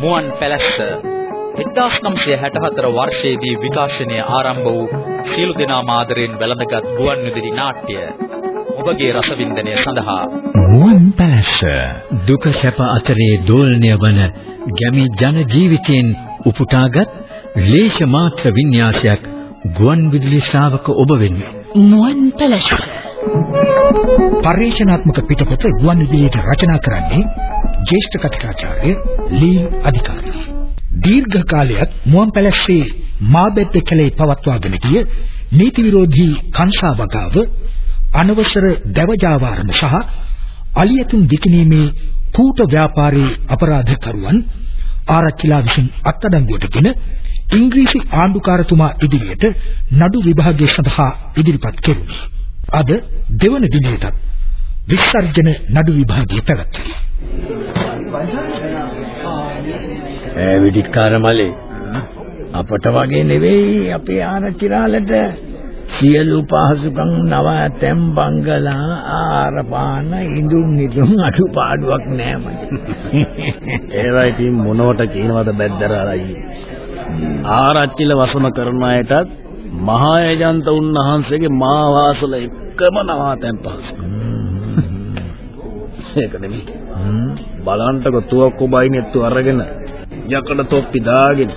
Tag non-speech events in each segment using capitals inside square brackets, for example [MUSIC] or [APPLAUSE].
මුවන් පැලැස්ස 1964 වර්ෂයේදී විකාශනය ආරම්භ වූ සියලු දෙනා මාදරෙන් වැළඳගත් ගුවන් විදුලි නාට්‍ය ඔබගේ රසවින්දනය සඳහා. මුවන් පැලැස්ස දුක සැප අතරේ දෝලණය වන ගැමි ජන ජීවිතයෙන් උපුටාගත් ලේෂ මාත්‍ර වින්‍යාසයක් ගුවන් විදුලි ශ්‍රාවක ඔබ වෙනුවෙන්. මුවන් පැලැස්ස පරිශනාත්මක පිටපත ගුවන් විදුලියට රචනා කරන්නේ ජ්‍යෙෂ්ඨ කතිකාචාර්ය ලී අධිකාරී. දීර්ඝ කාලයක් මුවන් පැලැස්සේ මාබෙත් කලේ පවත්වාගෙන ගිය නීති විරෝධී කංසා වගාව අනවසර දැවජාවාරම සහ අලියතුන් විකිණීමේ කූට ව්‍යාපාරී අපරාධකරුවන් ආරච්චිලා විසින් අත්අඩංගුවටගෙන ඉංග්‍රීසි ආණ්ඩුකාරතුමා ඉදිරියට නඩු විභාගය සඳහා ඉදිරිපත් කෙරුණි. අද දෙවන දිනයටත් විසර්ජන නඩු විභාගය පැවැත්වේ. ඈ විදිකාර මලේ අපට වගේ නෙවෙයි අපේ ආරච්චිලාලට සියලු පහසුකම් නවතැම් බංගලා ආරපාන ඉඳුන් නිදුන් අඩුපාඩුවක් නෑ මට. ඒවා ඉතින් මොනවට කියනවද බැද්දරාලයි. ආරච්චිල වසම කරන අයටත් මහා ඒජන්ත උන්වහන්සේගේ මා වාසල එකම නවතැම් පහසුකම්. ඒක නෙමෙයි. බලන්ටක තුවක්කු බයිනෙත්තු අරගෙන යකඩ තොප්පි දාගෙන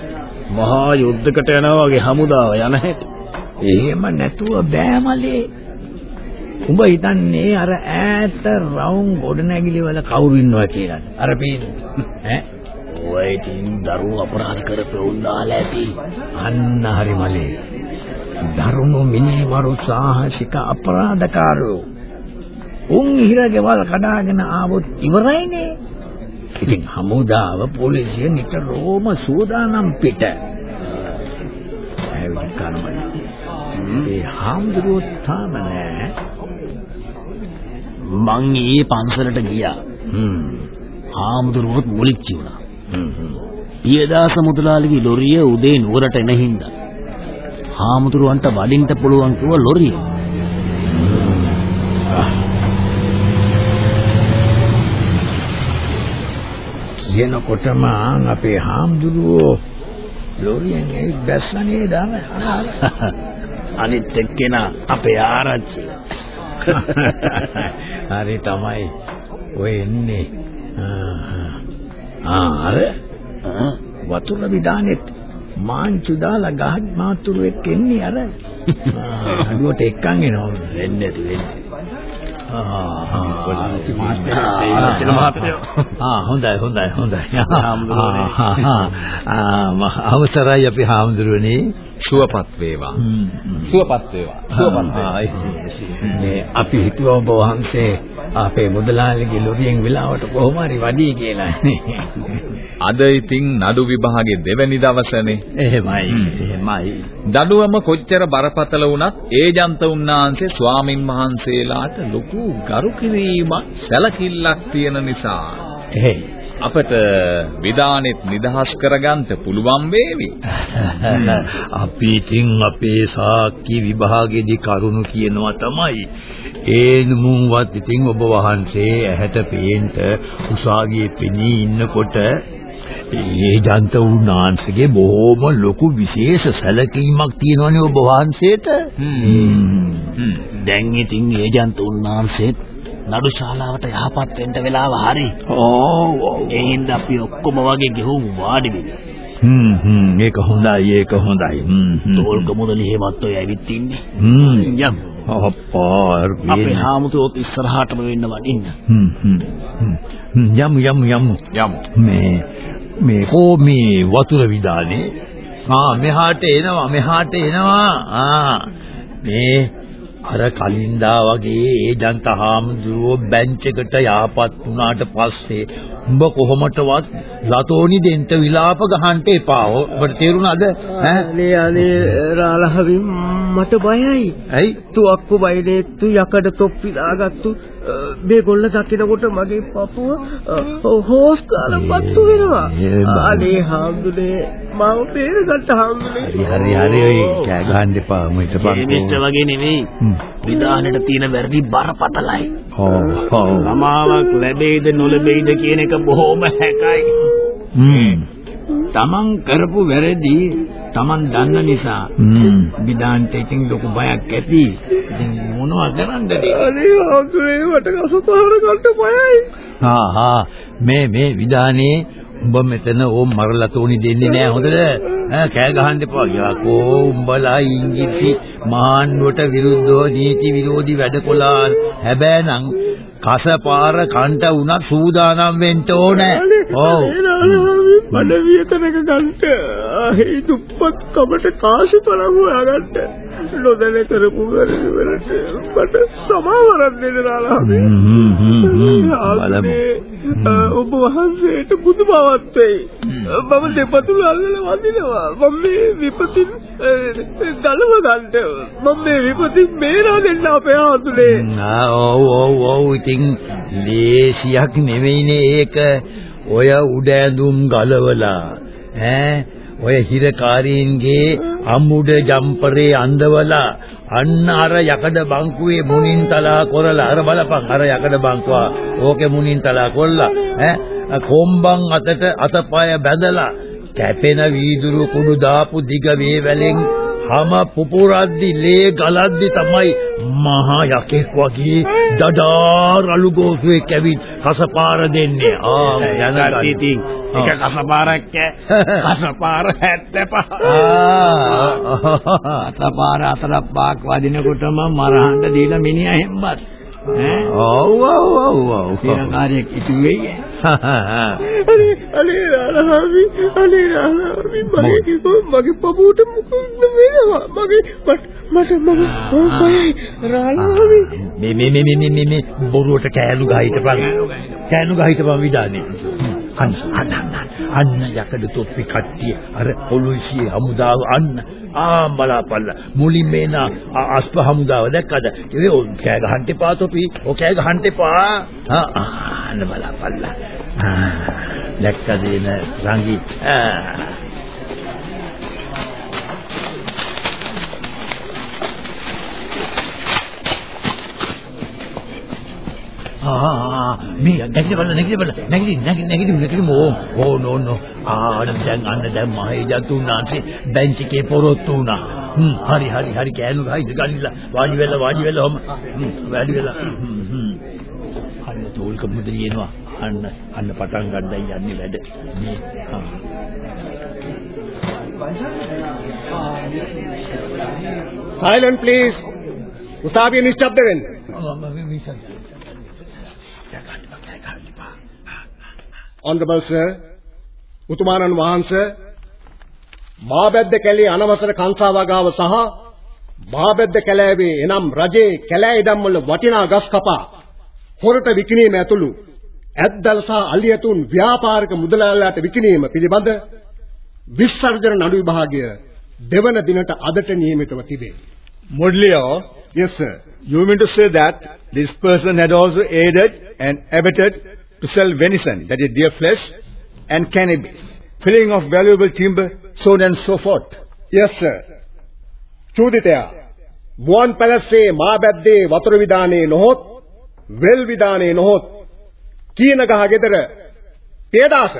මහා යුද්ධකට යනවා වගේ හමුදාව යන හැටි. එහෙම නැතුව බෑ මලේ. උඹ හිතන්නේ අර ඈත රවුම් ගොඩනැගිලි වල කවුරු ඉන්නවා කියලා. අර පීන. ඈ ඔය ඉතින් දරුවෝ අපරාධ කරපෙවුන් දාලා ඇති. අන්න හරි මලේ. දරුණු මිනිමරු සාහසික අපරාධකාරයෝ. උන් ඉහිරගෙවල් කඩාගෙන ආවොත් ඉවරයිනේ. ඉතින් හමුදාව පොලිසිය නිතරම සූදානම් පිට. ඇවිත් කර්මයි. ඒ හාමුදුරුවෝ තාම නෑ. මං ඊයේ පන්සලට ගියා. හ්ම්. හාමුදුරුවෝත් මුලිච්චි වුණා. හ්ම්. පියදාස මුදලාලිගේ ලොරිය උදේ නුවරට එන හින්දා. හාමුදුරුවන්ට වඩින්න පුළුවන් කිව්ව ලොරිය. කියනකොටම අපේ හාමුදුරුවෝ ලොරියෙන් ඇවිත් බැස්සනේ දාම අනිත් එක්කෙනා අපේ ආරච්චි. [LAUGHS] හරි තමයි ඔය එන්නේ. ආ අර වතුර විදානෙත් මාංචු දාලා ගහත් මාතුරු එක්ක එන්නේ අර. [LAUGHS] අඩුවට එක්කන් එනවා. වෙන්නේ නැති වෙන්නේ. ආ හොඳයි හොඳයි හොඳයි අවසරයි අපි හාමුදුරනේ සුවපත් වේවා. සුවපත් වේවා. සුවපත් වේවා. මේ අපි හිතුවා ඔබ වහන්සේ අපේ මුදලාලිගේ ලොරියෙන් වෙලාවට කොහොම හරි වඩී කියලා අද ඉතින් නඩු විභාගේ දෙවැනි දවසනේ. එහෙමයි එහෙමයි දඩුවම කොච්චර බරපතල වුණත් ඒජන්ත උන්නාන්සේ ස්වාමින් වහන්සේලාට ලොකු ගරු කිරීමක් සැලකිල්ලක් තියෙන නිසා එහෙයි අපට විධානෙත් නිදහස් කරගන්න පුළුවන් වේවි. [LAUGHS] අපි ඉතින් අපේ සාක්කි විභාගයේදී කරුණු කියනවා තමයි. ඒ නුඹවත් ඉතින් ඔබ වහන්සේ ඇහැට පේන්න උසාවියේ පෙනී ඉන්නකොට ඒ ජන්ත උන්නාන්සේගේ බොහොම ලොකු විශේෂ සැලකීමක් තියෙනවනේ ඔබ වහන්සේට. දැන් ඉතින් ඒජන්ත උන්වහන්සේත් නඩු ශාලාවට යහපත් වෙන්න වෙලාව හරි. ඕ ඒ හින්දා අපි ඔක්කොම වගේ ගෙහුම් වාඩි වෙමු. හ්ම් හ්ම් ඒක හොඳයි ඒක හොඳයි. හ්ම් හ්ම්. තෝල්ක මුදලි එහෙමත් ඔය ඇවිත් ඉන්නේ. හ්ම් යම්. අප්පා අපේ හාමුදුරුවෝත් ඉස්සරහටම වෙන්න වඩින්න. හ්ම් හ්ම් හ්ම්. යමු යමු යමු යමු. මේ මේ කෝ මේ වතුර විදානේ ආ මෙහාට එනවා මෙහාට එනවා ආ මේ අර කලින්දා වගේ ඒ ජන්ත හාමුදුරුවෝ බෙන්ච් එකට යාපත් වුණාට පස්සේ උඹ කොහොමටවත් ලතෝනි දෙන්න විලාප ගහන්න එපා. ඔබට තේරුණාද? ඈ අනේ අනේ රාලහවි මට බයයි. ඇයි? තුවක්කු බයිනේත්තු යකඩ තොප්පි දාගත්තු මේ ගොල්ල දකිනකොට මගේ පපුව හොස් කාලා පත්තු වෙනවා. අනේ හාමුදුනේ මම පේරගත්ත හාමුදුනේ. හරි හරි හරි ඔය කෑ ගහන්න එපා මම හිටපන්. මිස්ටර් වගේ නෙවෙයි. විධානෙට තියෙන වැරදි බරපතලයි. ඔව් ඔව්. සමාවක් ලැබෙයිද නොලැබෙයිද කියන එක බොහොම හැකයි. හ්ම්. තමන් කරපු වැරදි තමන් දන්න නිසා. විදාන්ට ඉතින් ලොකු බයක් ඇති. ඉතින් මොනවද කරන්නද? අනේ හාමුදුනේ මට කසපාර ගන්න බයයි. හා හා මේ මේ විධානේ උඹ මෙතන ඕම් මරලා තෝනි දෙන්නේ නෑ හොඳද ඈ කෑ ගහන්න එපා යකෝ උඹලා ඉංග්‍රීසි මහාන්වට විරුද්ධව නීති විරෝධී වැඩ කළා හැබැයිනම් කසපාර කන්ට උනත් සූදානම් වෙන්න ඕනේ. ඔව්. මඩ වියතනක ගන්නට හේ දුප්පත් කමට කාසි පළමු හොයාගන්න නොදැන කරපු වැරදි වලට මට සමාවරක් දෙන්න නාලා ඔබ වහන්සේට බුදු බවත් වෙයි මම දෙපතුල අල්ලලා වදිනවා මම මේ විපතින් ගලව ගන්නට මම මේ විපතින් බේරා දෙන්න අපේ ආතුලේ. ආ ඔව් ඔව් ඔව්. ඉතින් ලේසියක් නෙවෙයිනේ ඒක. ඔය උඩ ඇඳුම් ගලවලා ඈ ඔය හිරකාරීන්ගේ අමුඩ ජම්පරේ අඳවලා අන්න අර යකඩ බංකුවේ මුණින් තලා කරලා අර බලපන්. අර යකඩ බංකුවා ඕකේ මුණින් තලා කොල්ලා ඈ? කොම්බන් අතට අතපය බැඳලා කැපෙන වීදුරු කුඩු දාපු දිග වේවැලෙන් හැම පුපුරද්දි ලේ ගලද්දි තමයි මහා යකෙක් වගේ දඩාර අලුගෝසුවෙක් ඇවිත් කසපාර දෙන්නේ. ආ දැනගන්න ඉතින් එක කසපාරක් [LAUGHS] කසපාර 75. අතපාර අතරක් පාක් වදිනකොටම මරහන්න දීලා මිනිහා හෙම්බත්. ඈ ඔව් ඔව් ඔව් ඔව්. සිරකාරයෙක් ඉතු වෙයි. අනේ අනේ රාලහාමි අනේ රාලහාමි මගේ මගේ පපුවට මුකුත් වෙනවා මගේ මට මට මම බයයි රාලහාමි මේ මේ මේ මේ මේ මේ බොරුවට කෑලු ගහිටපන්. කෑලු ගහිටපන් විදානේ. අන්න අන්න අන්න යකඩ තොප්පි කට්ටිය අර පොලිසිය හමුදාව අන්න ආ බලාපල්ලා මුලින් මේන අස්ප හමුදාව දැක්කද? ඒ ඔය කෑ ගහන්න එපා තොපි. ඔය කෑ ගහන්න එපා. ආ අන්න බලාපල්ලා ආ දැක්කද එන රංගි? ආ. ආ මේ නැගිට බලන්න නැගිට බලන්න නැගිට නැගිට නැගිට නැගිට ඕ ඕ නෝ නෝ ආ දැන් අන්න දැන් මහේජා තුන්නාන්සේ බෙන්ච් එකේ පොරොත්තු වුණා. හ්ම් හරි හරි හරි කෑනු ගහයිද ගනිලා. වාඩි වෙලා වාඩි වෙලා ඔහම වාඩි වෙලා හ්ම් හ්ම්. අන්න තෝල්ක මුදලියනවා අන්න අන්න පටන් ගන්නයි යන්නේ වැඩ. මේ ආ Silent please. උසාවිය නිශ්ශබ්ද වෙන්න. Honorable sir, උතුමාණන් වහන්සේ මාබැද්ද කැලේ අනවසර කංසාවගාව සහ මාබැද්ද කැලෑවේ එනම් රජේ කැලෑ ඉඩම් වල වටිනා ගස් කපා හොරට විකිණීම ඇතුළු ඇද්දල් සහ අලියතුන් ව්‍යාපාරික මුදලාලයාට විකිණීම පිළිබඳ විසර්ජන නඩු විභාගය දෙවන දිනට අදට නියමිතව තිබේ. Mudlio, Yes sir. you mean to say that this person had also aided and abetted to sell venison, that is deer flesh, and cannabis, filling of valuable timber, so on and so forth. Yes sir. චූදිතයා මුවන් පැලස්සේ මාබැද්දේ වතුර විදානේ නොහොත් වෙල් විදානේ නොහොත් කීන ගහ ගෙදර පේදාස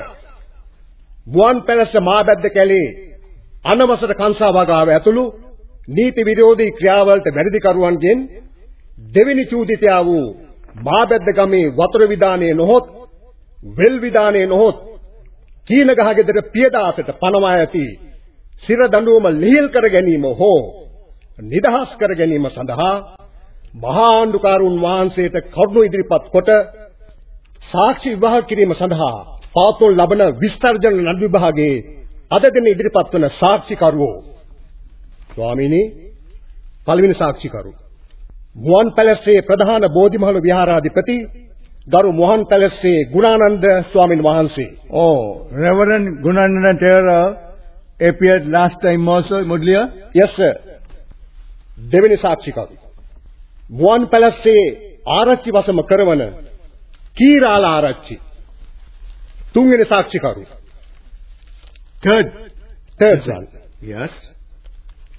මුවන් පැලස්ස මාබැද්ද කැලේ අනවසර කංසා වගාව ඇතුළු නීති විරෝධී ක්‍රියාවලට වැඩිකරුවන්ගෙන් දෙවෙනි චූදිතයා වූ මාබැද්ද ගමේ වතුර විදානේ නොහොත් වෙල් විදානේ නොහොත් කීන ගහ ගෙදර පියදාසට පනවා ඇති සිර දඬුවම ලිහිල් කර ගැනීම හෝ නිදහස් කර ගැනීම සඳහා මහා ආණ්ඩුකාරුන් වහන්සේට කරුණු ඉදිරිපත් කොට සාක්ෂි විවාහ කිරීම සඳහා පවත්වනු ලබන විස්තර්ජන නඩු විභාගයේ අද දින ඉදිරිපත් වන සාක්ෂිකරුවෝ. ස්වාමීනි පළවෙනි සාක්ෂිකරු මුවන් පැලස්සේ ප්‍රධාන බෝධිමහල් විහාරාධිපති ගරු මුවන් පැලස්සේ ගුණානන්ද ස්වාමින් වහන්සේ. Oh, Reverend Gunananda Taylor appeared last time also, Mudlia. yes sir. දෙවෙනි සාක්ෂිකරු මුවන් පැලස්සේ ආරච්චි වසම කරවන කීරාල ආරච්චි. තුන්වෙනි සාක්ෂිකරු Third, third one. Yes,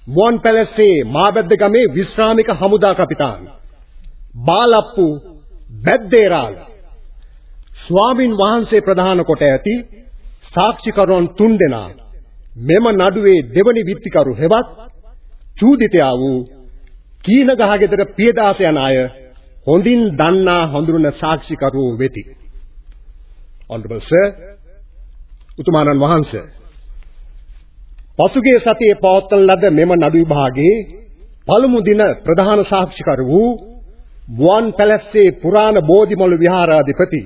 මුවන් පැලස්සේ මාබැද්ද ගමේ විශ්‍රාමික හමුදා කපිතාන්. බාලප්පු බැද්දේරාල ස්වාමින් වහන්සේ ප්‍රධාන කොට ඇති සාක්ෂිකරුවන් තුන්දෙනා මෙම නඩුවේ දෙවනි විත්තිකරු හෙවත් චූදිතයා වූ කීනගහගෙදර පියදාස යන අය හොඳින් දන්නා හඳුනන සාක්ෂිකරුවෝ වෙති. Honorable sir, උතුමාණන් වහන්සේ පසුගිය සතියේ පවත්වන ලද මෙම නඩු විභාගයේ පළමු දින ප්‍රධාන සාක්ෂිකරු වූ මුවන් පැලැස්සේ පුරාණ බෝධිමළු විහාරාධිපති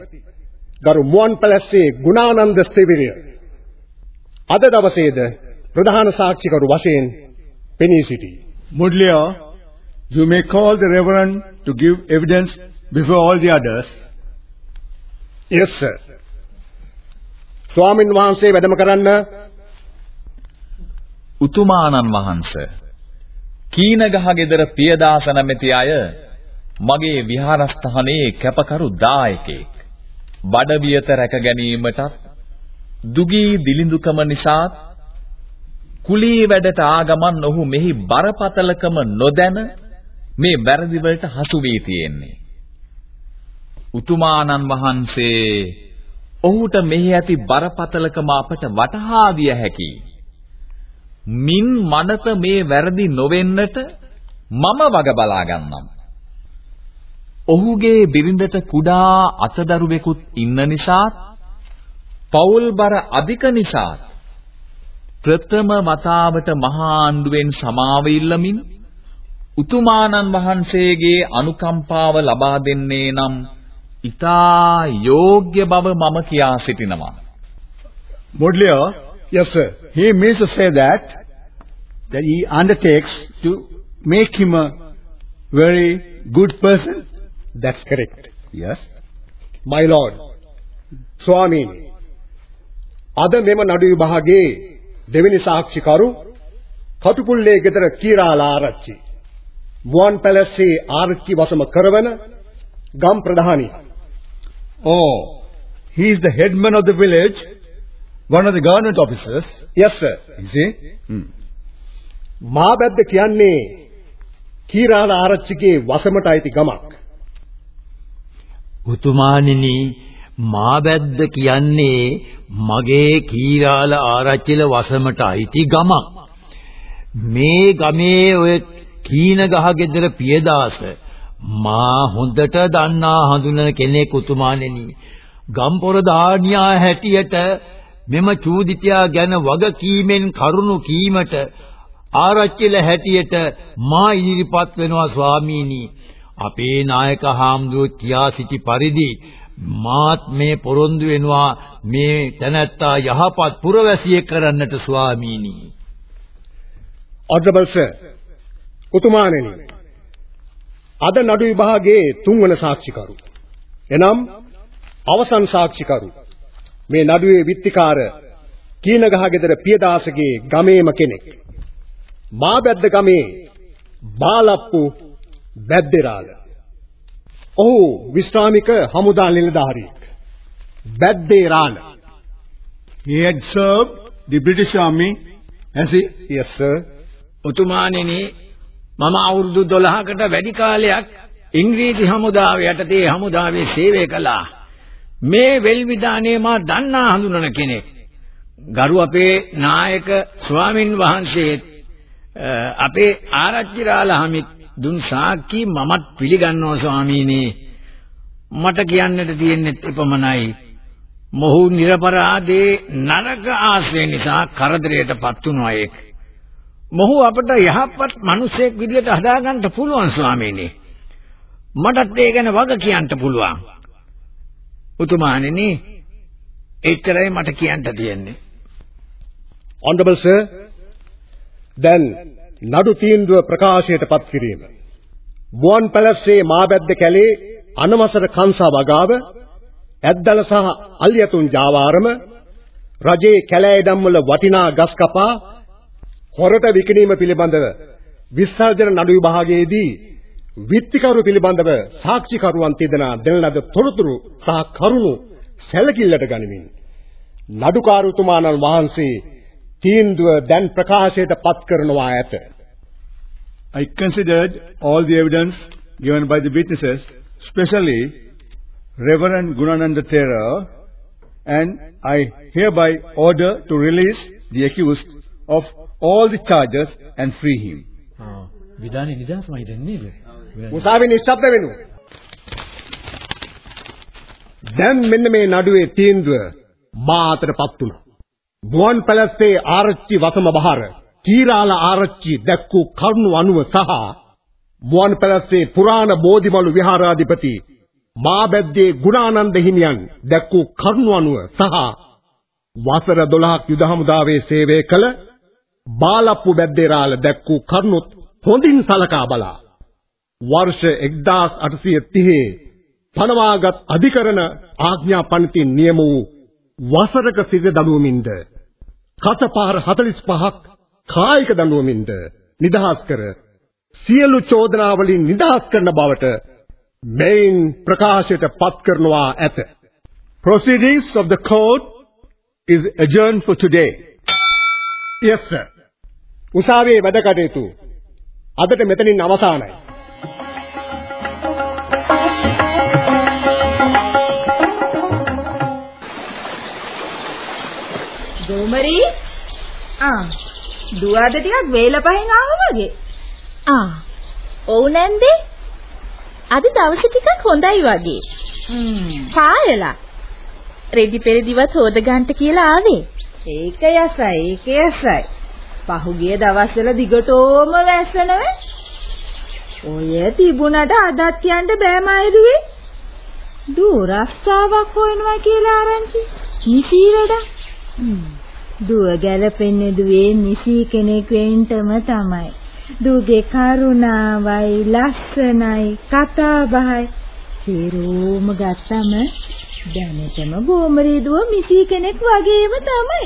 ගරු මුවන් පැලැස්සේ ගුණානන්ද ස්තවිරිය අද දවසේද ප්‍රධාන සාක්ෂිකරු වශයෙන් පෙනී සිටී. Mudlia, you may call the Reverend to give evidence before all the others. Yes sir. ස්වාමින් වහන්සේ වැඩම කරන්න උතුමාණන් වහන්ස කීනගහ ගෙදර පියදාස නැමැති අය මගේ විහාරස්ථානයේ කැපකරු දායකෙක් බඩවියත රැක ගැනීමටත් දුගී දිලිඳුකම නිසා කුලී වැඩට ආගමන් ඔහු මෙහි බරපතලකම නොදැන මේ වැරදි වලට හසු වී තියෙන්නේ. උතුමාණන් වහන්සේ ඔහුට මෙහි ඇති බරපතලකම අපට වටහා දිය හැකියි මින් මනත මේ වැරදි නොවෙන්නට මම වග බලා ගන්නම්. ඔහුගේ බිරිඳට කුඩා අතදරුවෙකුත් ඉන්න නිසාත් පෞල්බර අධික නිසාත් ප්‍රථම වතාවට මහා ආණ්ඩුවෙන් සමාව ඉල්ලමින් උතුමාණන් වහන්සේගේ අනුකම්පාව ලබා දෙන්නේ නම් ඊතා යෝග්‍ය බව මම කියා සිටිනවා. Mudlia, Yes sir. he means to say that that he undertakes to make him a very good person. That's correct. Yes. My lord. ස්වාමීනි. අද මෙම නඩු විභාගයේ දෙවෙනි සාක්ෂිකරු කටුපුල්ලේ ගෙදර කීරාලා ආරච්චි. මුවන් පැලස්සේ ආරච්චි වසම කරවන ගම් ප්‍රධානී. Oh, he is the headman of the village, one of the government officers. Yes sir. You see? Hmm. මාබැද්ද කියන්නේ කීරාලා ආරච්චිගේ වසමට අයිති ගමක්. උතුමාණෙනි මාබැද්ද කියන්නේ මගේ කීරාල ආරච්චිල වසමට අයිති ගමක්. මේ ගමේ ඔය කීන ගහ ගෙදර පියදාස මා හොඳට දන්නා හඳුනන කෙනෙක් උතුමාණෙනි. ගම්පොර දානියා හැටියට මෙම චූදිතයා ගැන වගකීමෙන් කරුණු කීමට ආරච්චිල හැටියට මා ඉදිරිපත් වෙනවා ස්වාමීනි. අපේ නායක හාමුදුරුවෝ කියා සිටි පරිදි මාත් මේ පොරොන්දු වෙනවා මේ තැනැත්තා යහපත් පුරවැසියෙක් කරන්නට ස්වාමීනි. Honorable sir. උතුමාණෙනි. අද නඩු විභාගයේ තුන්වන සාක්ෂිකරු. එනම් අවසන් සාක්ෂිකරු. මේ නඩුවේ විත්තිකාර කීනගහගෙදර පියදාසගේ ගමේම කෙනෙක්. මාබැද්ද ගමේ බාලප්පු බැද්දේරාල. ඔහු විශ්‍රාමික හමුදා නිලධාරියෙක්. බැද්දේරාල. He had served the British Army as he Yes sir. උතුමාණෙනි මම අවුරුදු 12කට වැඩි කාලයක් ඉංග්‍රීසි හමුදාව යටතේ හමුදාවේ සේවය කළා. මේ වෙල්විදානේ මා දන්නා හඳුනන කෙනෙක්. ගරු අපේ නායක ස්වාමින් වහන්සේ අපේ ආරච්චි රාලහමිත් දුන් සාක්කි මමත් පිළිගන්නවා ස්වාමීනි. මට කියන්නට තියෙන්නේ එපමණයි. මොහු නිර්පරාදේ නරක ආශ්‍රය නිසා කරදරයටපත් වුණු අයෙක්. මොහු අපට යහපත් මිනිසෙක් විදියට හදාගන්න පුළුවන් ස්වාමීනි. මටත් ඒ ගැන වග කියන්න පුළුවන්. උතුමාණෙනි එච්චරයි මට කියන්න තියෙන්නේ. Honorable sir. දැන් නඩු තීන්දුව ප්‍රකාශයට පත් කිරීම. මුවන් පැලස්සේ මාබැද්ද කැලේ අනවසර කංසා වගාව ඇද්දල සහ අලියතුන් ජාවාරම රජයේ කැලෑ ඉඩම් වල වටිනා ගස් කපා හොරට විකිණීම පිළිබඳව විසර්ජන නඩු විභාගයේදී විත්තිකරු පිළිබඳව සාක්ෂිකරුවන් තිදෙනා දෙන ලද තොරතුරු සහ කරුණු සැලකිල්ලට ගනිමින් නඩුකාරතුමාණන් වහන්සේ තීන්දුව දැන් ප්‍රකාශයට පත් කරනවා ඇත. I considered all the evidence given by the witnesses, especially Reverend Gunananda Thera, and I hereby order to release the accused of all the charges and free him. විධානයේ නිදහසමයි දෙන්නේ නේද? උසාවි නිශ්ශබ්ද වෙනු. දැන් මෙන්න මේ නඩුවේ තීන්දුව මා අතටපත් වුණා. ගුවන් පැලස්සේ ආරච්චි වසම බහර කීරාල ආරච්චි දැක්වූ කරුණු අනුව සහ මුවන් පැලස්සේ පුරාණ බෝධිමලු විහාරාධිපති මාබැද්දේ ගුණානන්ද හිමියන් දැක්වූ කරුණු අනුව සහ වසර 12ක් යුද හමුදාවේ සේවය කළ බාලප්පු බැද්දේරාල දැක්වූ කරුණුත් හොඳින් සලකා බලා. වර්ෂ 1830 පනවාගත් අධිකරණ ආඥා පනතින් නියම වූ වසරක සිට දඬුවමින්ද කසපාර 45ක් කායික දඬුවමින්ද නිදහස් කර සියලු චෝදනා වලින් නිදහස් කරන බවට මෙයින් ප්‍රකාශයට පත් කරනවා ඇත. Proceedings of the court is adjourned for today. Yes sir. උසාවියේ වැඩ කටයුතු අදට මෙතනින් අවසానයි. ගෝමරි ආ දුවද ටිකක් වේල පහෙන් ආවා වගේ. ආ ඔව් නැන්දේ අද දවස ටිකක් හොඳයි වගේ. හ්ම්. පායලා. රෙදි පෙරදිවත් හොද ගන්නට කියලා ආවේ. ඒක යසයි ඒක යසයි. පහුගිය දවස්වල දිගටම වැස්සනව. ඔය තිබුණට අදත් යන්න බෑ මයිදුවේ දූ රස්තාවක් හොයනවා කියලා ආරංචි. නිසීරඩ දුව ගැලපෙන්නේ දුවේ නිසි කෙනෙක් වෙන්නම තමයි. දුගේ කරුණාවයි ලස්සනයි කතා බහයි සිරුම ගත්තම දැනෙතම ගෝමරී දුව මිසි කෙනෙක් වගේම තමයි.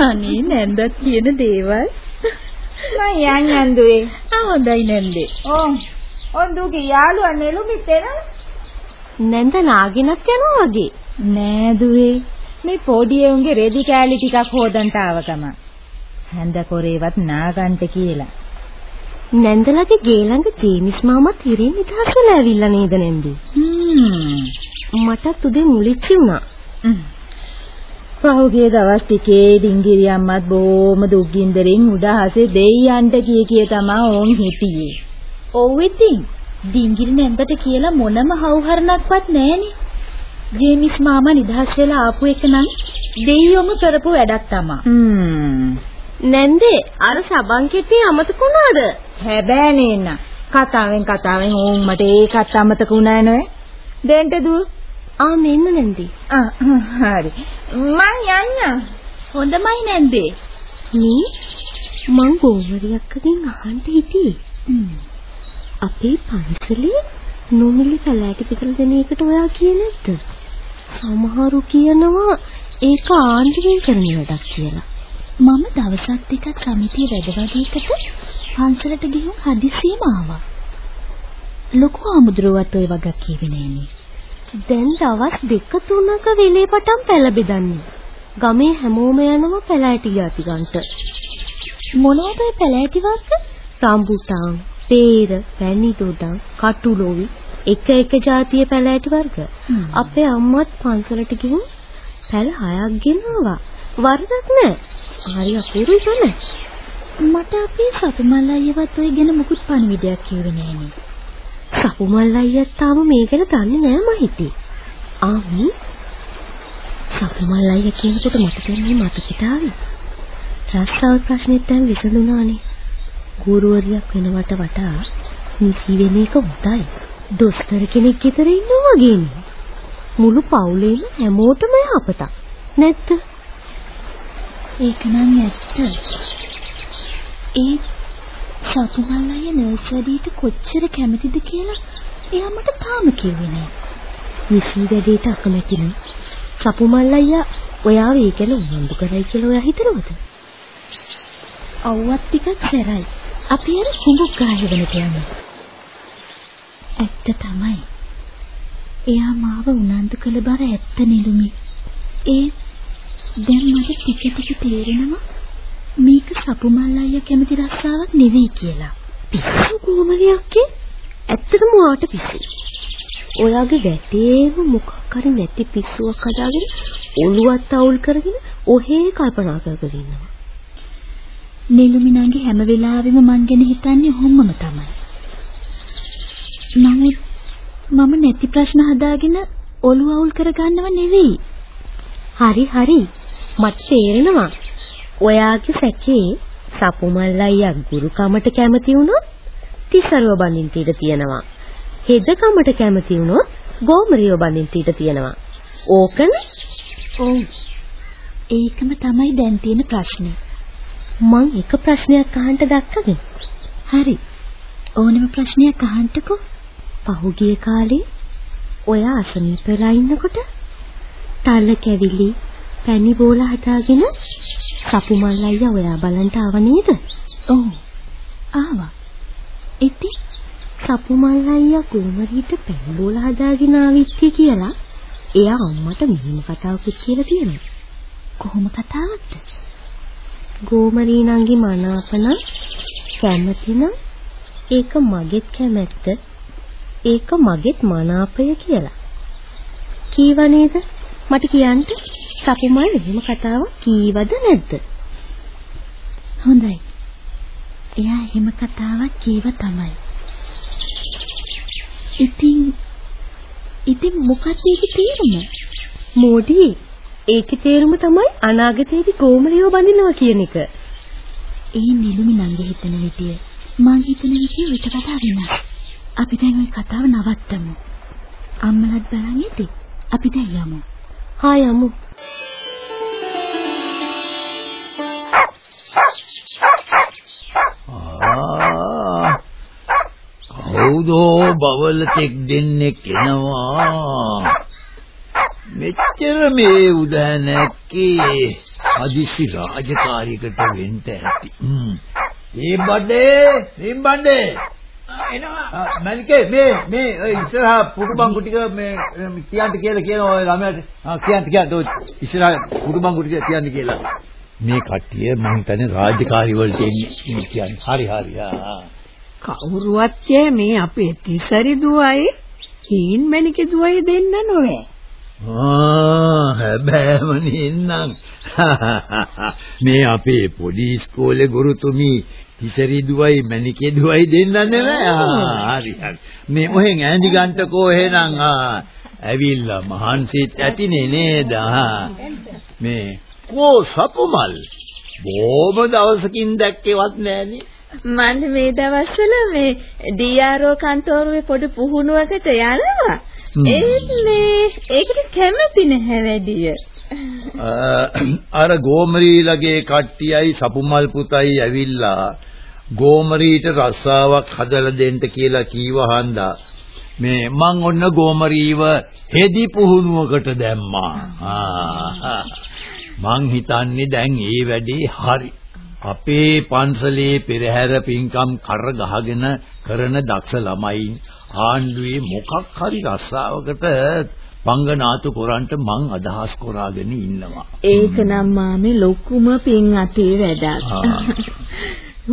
අනේ නැන්දත් කියන දේවල් මම යන්නම් දුවේ. ආ හොඳයි නැන්දේ. ඕ ඔන් දුගේ යාළුවා නෙළුමිත් එනවා. නැන්ද නාගිනත් යනවා වගේ. නෑ දුවේ. මේ පොඩි එවුන්ගේ රෙදි කෑලි ටිකක් හොදන්ට ආවකම. හැන්ද කොරේවත් නාගන්ට කියලා. නැන්දලගේ ගේ ළඟ ජේමිස් මාමත් හිරින් නිදහස් වෙලා ඇවිල්ලා නේද නැන්දි? මටත් උදේ මුලිච්චි වුණා. පහුගිය දවස් ටිකේ ඩිංගිරි අම්මත් බොහොම දුක්ගින්දරින් උඩහසේ දෙයියන්ට කිය කිය තමා ඕන් හිටියේ. ඔව් ඉතින් ඩිංගිරි නැන්දට කියලා මොනම හවුහරණක්වත් නැහනේ. ජේමිස් මාමා නිදහස් වෙලා ආපු එක නම් දෙයියොම කරපු වැඩක් තමා. හ්ම්. නැන්දේ අර සබන් කෙටි අමතක වුණාද? හැබෑ නේන්න. කතාවෙන් කතාවෙන් ඕන් මට ඒකත් අමතක වුණා නෑ. දෙන්න දුව. ආ මෙන්න නැන්දි. ආ හරි. මං යන්න. හොඳමයි නැන්දේ. නී මං ගෝවරියක්කගෙන් අහන්න හිටියේ. අපේ පන්සලේ නොමිලි කලෑටි පිටලා දෙන එකට ඔයා කියේ නැද්ද? සමහරු කියනවා ඒක ආණ්ඩුවෙන් කරන වැඩක් කියලා. මම දවසක් දෙකක් සමිතිය වැඩවදයකට පන්සලට ගිහින් හදිසියෙම ආවා. ලොකු ආමුද්‍රවත් ඔය වගේ කියවේ නෑනේ. දැන් දවස් දෙක තුනක වෙලේ පටන් පැල බෙදන්නේ. ගමේ හැමෝම යනවා පැලෑටි යාති ගන්නට. මොනවද ඔය පැලෑටි වර්ග? රම්බුටාන්, පේර, පැණි දොඩම්, කටුලොවි, එක එක જાතිය පැලෑටි වර්ග. අපේ අම්මත් පන්සලට ගිහින් පැල හයක් ගෙනාවා. වරදක් නෑ. හරි අපූරුයි තමයි. මට අපේ සතුමල් අයියවත් ඔය ගැන මුකුත් පණිවිඩයක් කියුවේ නෑනේ. සතුමල් අයියත් තාම මේ ගැන දන්නේ නෑ මම හිතේ. ආමි සතුමල් අයියා කියනකොට මට දැනෙන්නේ මතකෙට ආවේ. රස්සාව ප්‍රශ්නෙත් දැන් විසඳුණානේ. ගුරුවරියක් වෙනවට වඩා නිසි වෙන එක හොඳයි. දොස්තර කෙනෙක් විතර ඉන්නවා වගේනේ. මුළු පවුලේම හැමෝටම යහපතක්. නැත්ද? ඒක නම් ඇත්ත. ඒ සතුමල්ලය නර්ස් වැඩියට කොච්චර කැමතිද කියලා එයා මට තාම කිව්වේ නෑ. නිසි වැඩේට අකමැති නේ. සපුමල්ලయ్య ඔයාව ඒ ගැන උනන්දු කරයි කියලා ඔයා හිතනවද? අවුවත් ටිකක් සැරයි. අපි අර කුඹුක් ගායවනට යමු. ඇත්ත තමයි. එයා මාව උනන්දු කළ බව ඇත්ත නෙළුමි. ඒ දැන් මට ටික ටික තේරෙනවා මේක සපුමල් අයියා කැමති රස්සාවක් නෙවෙයි කියලා. පිස්සු කොමලියක්ගේ ඇත්තටම ඔයාට පිස්සු. ඔයාගේ වැටේම මොකක් හරි නැති පිස්සුවක් හදාගෙන ඔළුවත් අවුල් කරගෙන ඔහේ කල්පනා කරගෙන ඉන්නවා. නෙළුමි නංගි හැම වෙලාවෙම මං ගැන හිතන්නේ ඔහොමම තමයි. නමුත් මම නැති ප්‍රශ්න හදාගෙන ඔළුව අවුල් කරගන්නව නෙවෙයි. හරි හරි. මට තේරෙනවා. ඔයාගේ සැකේ සපුමල්ලයියා ගුරුකමට කැමති වුණොත් තිසරව බඳින්න ඉඩ තියෙනවා. හෙදකමට කැමති වුණොත් ගෝමරියව බඳින්න ඉඩ තියෙනවා. ඕකන ඔව්. ඒකම තමයි දැන් තියෙන ප්‍රශ්නේ. මං එක ප්‍රශ්නයක් අහන්න දැක්කද? හරි. ඕනම ප්‍රශ්නයක් අහන්නකෝ. පහුගිය කාලේ ඔයා අසනීප වෙලා ඉන්නකොට තල්ල කැවිලි පැණි බෝල හදාගෙන සපුමල් අයියා ඔයා බලන්ට ආව නේද? ඔව්. ආවා. ඉතින් සපුමල් අයියා කුමරීට පැණි බෝල හදාගෙන ආවිච්චි කියලා එයා අම්මට මෙහෙම කතාවකුත් කියලා තියෙනවා. කොහොම කතාවක්ද? ගෝමරී නංගි මනාපන කැමතිනම් ඒක මගෙත් කැමැත්ත ඒක මගෙත් මනාපය කියලා. කීව නේද? මට කියන්න සපුමල් එහෙම කතාවක් කීවද නැද්ද? හොඳයි. එයා එහෙම කතාවක් කීව තමයි. ඉතින් ඉතින් මොකක්ද ඒකේ තේරුම? මොඩි ඒකේ තේරුම තමයි අනාගතයේදී ගෝමරියව බඳිනවා කියන එක. ඒ නිලුමි නංගි හිතන විදිය මං හිතන විදිය ඊට වඩා වෙනස්. අපි දැන් ওই කතාව නවත්තමු. අම්මලත් බලන් ඉති. අපි දැන් යමු. හා යමු. කවුදෝ බවලතෙක් දෙන්නෙක් එනවා මෙච්චර මේ උදැනක්කේ හදිසි රාජකාරියකට වෙන්න ඇති. මේ බඩේ, මේ බඩේ. එනවා. මල්කේ මේ මේ ඉස්සරහා පුඩු බංගු ටික මේ තියන්න කියලා කියන ඔය ළමයාට. ආ කියන්න කියන්න ඔය ඉස්සරහා පුඩු බංගු ටික තියන්න කියලා. මේ කට්ටිය මං හිතන්නේ රාජකාරි වලට එන්නේ කියන්නේ. හරි හරි. කවුරුවත් මේ අපේ තිසරි දුවයි හීන් මැනිකේ දුවයි දෙන්න නොවේ. හැබෑම නින්නම් [LAUGHS] මේ අපේ පොඩි ඉස්කෝලේ ගුරුතුමි තිසරි දුවයි මණිකේ දුවයි දෙන්න නෙවෙයි හරි හරි. මේ ඔහෙන් ඈඳි ගන්නකෝ එහෙනම්. ඇවිල්ලා මහන්සිත් ඇතිනේ නේද? මේ කෝ සපුමල් බොහොම දවසකින් දැක්කේවත් නෑනේ මම මේ දවස්වල මේ ඩීආර්ஓ කන්තෝරුවේ පොඩි පුහුණුවකට යනවා මේ ඒකට කැමති නැහැ වැඩිය. අර ගෝමරීලගේ කට්ටියයි සපුමල් පුතයි ඇවිල්ලා ගෝමරීට රස්සාවක් හදලා දෙන්න කියලා කීවහන්දා මේ මං ඔන්න ගෝමරීව හෙදි පුහුණුවකට දැම්මා. මං හිතන්නේ දැන් ඒ වැඩේ හරි. අපේ පන්සලේ පෙරහැර පින්කම් කර ගහගෙන කරන දක්ෂ ළමයි ආණ්ඩුවේ මොකක් හරි රස්සාවකට පංගනාතු කොරන්ට මං අදහස් කරාගෙන ඉන්නවා. ඒක නම් මාමේ ලොකුම පින් අතේ වැඩක්.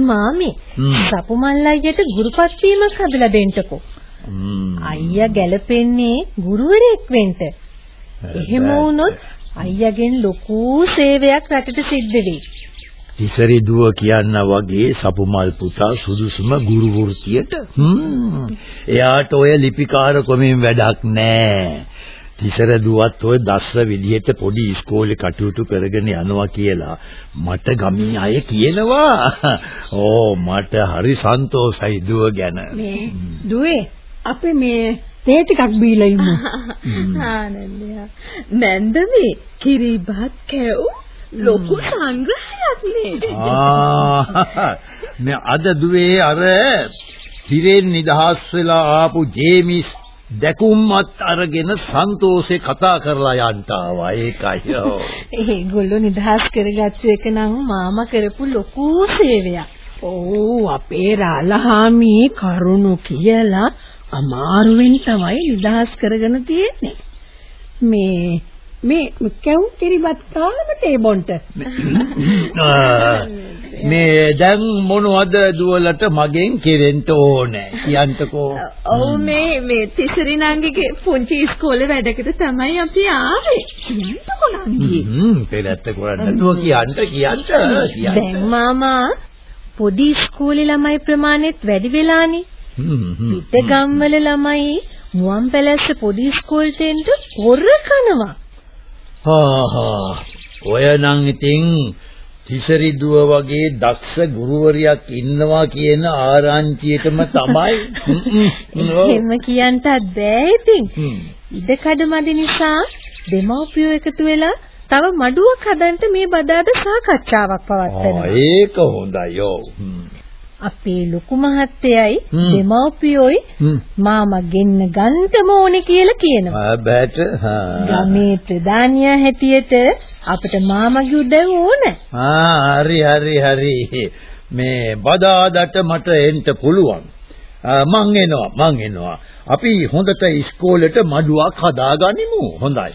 මාමේ සපුමල් අයියට ගුරුපත් වීමක් හදලා දෙන්නකෝ. අයියා ගැලපෙන්නේ ගුරුවරයෙක් වෙන්න. එහෙම වුණොත් අයියාගෙන් ලොකු සේවයක් රටට සිද්ධ වෙයි. තිසරි දුව කියන්න වගේ සපුමල් පුතා සුදුසුම ගුරු වෘත්තියට එයාට ඔය ලිපිකාර කොමින් වැඩක් නැහැ තිසර දුවත් ඔය දස්ස විදිහට පොඩි ඉස්කෝලේ කටයුතු කරගෙන යනවා කියලා මට ගමින් අය කියනවා. ඕ මට හරි සන්තෝසයි දුව ගැන. මේ දුවේ අපි මේ තේ ටිකක් බීලා ඉමු. ආනන්දයා. නැන්දමේ කිරිබත් කැවුම් ලොකු සංග්‍රහයක් නේ. ආ මේ අද දුවේ අර හිරෙන් නිදහස් වෙලා ආපු ජේමිස් දැකුම්මත් අරගෙන සන්තෝෂේ කතා කරලා යන්න ආවා ඒකයි. ඒගොල්ලෝ නිදහස් කරගත්තු එක නම් මාමා කරපු ලොකු සේවයක්. ඔව් අපේ රාලහාමි කරුණු කියලා අමාරුවෙන් තමයි නිදහස් කරගෙන තියෙන්නේ. මේ මේ කැවුම් කිරිබත් කාලමට ඒ බොන්ට. [LAUGHS] මේ දැන් මොනවද දුවලට මගෙන් කෙරෙන්න ඕනේ කියන්ටකෝ. ඔව් මේ මේ තිසරි නංගිගේ පුංචි ඉස්කෝලේ වැඩකට තමයි අපි ආවේ. කියන්නකෝ නංගි. හ්ම් පෙරත්ත කරන්න දුව කියන්න කියන්න. දැන් මාමා පොඩි ඉස්කෝලේ ළමයි ප්‍රමාණෙත් වැඩි වෙලානේ. පිට ගම්වල ළමයි මුවන් පැලැස්ස පොඩි ඉස්කෝලේට එන්න පොර කනවා. හා හා ඔය නම් ඉතින් තිසරි දුව වගේ දක්ෂ ගුරුවරියක් ඉන්නවා කියන ආරංචියටම තමයි. [LAUGHS] එහෙම කියන්නත් බෑ ඉතින්. ඉඩකඩ මදි නිසා දෙමව්පියෝ එකතු වෙලා තව මඩුවක් හදන්න මේ බදාද සාකච්ඡාවක් පවත්වනවා. ඒක හොඳයි. ඔව් අපේ ලොකු මහත්තයයි දෙමව්පියෝයි මාමා ගෙන්න ගන්නම ඕනේ කියලා කියනවා. බෑට ගමේ ප්‍රධානියා හැටියට අපිට මාමගේ උදව් ඕන. ආ හරි හරි හරි. මේ බදාදට මට එන්න පුළුවන්. මං එනවා මං එනවා. අපි හොඳට ඉස්කෝලේට මඩුවක් හදාගනිමු. හොඳයි.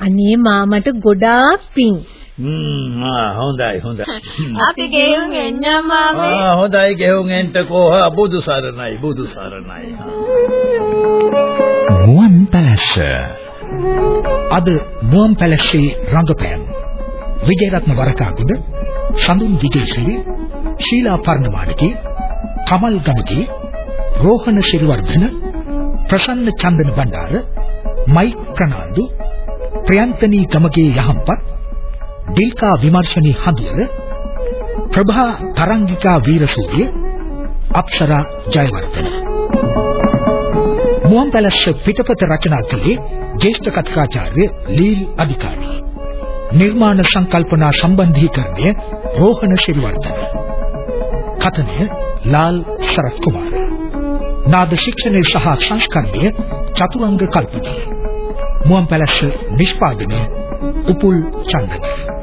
අනේ මාමට ගොඩාක් පිං. හ්ම් ආ හොඳයි හොඳයි. [LAUGHS] අපි ගෙයුම් එන්නම් මාමේ. ආ හොඳයි ගෙයුම් එන්ටකෝ බුදු සරණයි බුදු සරණයි. මුවන් පැලැස්ස අද මුවන් පැලැස්සේ රංගපෑම් විජයරත්න වරකාගුඩ සඳුන් විජේසිරි ශීලා පර්ණමාණිකේ කමල් ගමගේ රෝහණ ශිරවර්ධන ප්‍රසන්න චන්දන බණ්ඩාර මයික් ප්‍රනාන්දු ප්‍රියන්තනී ගමගේ යහම්පත් දිල්කා විමර්ශනී හඳුර ප්‍රභා තරංගිකා වීරසූරිය අප්සරා ජයවර්ධන. මුවන් පැලස්ස පිටපත රචනා කළේ ජ්‍යෙෂ්ඨ කතිකාචාර්ය ලීල් අධිකාරී. නිර්මාණ සංකල්පනා සම්බන්ධීකරණය රෝහණ ශිරවර්ධන. කතනය ලාල් සරත් කුමාර නාද ශික්ෂණය සහ සංස්කරණය චතුරංග කල්පති. මුවන් පැලස්ස නිෂ්පාදනය උපුල් චන්දන.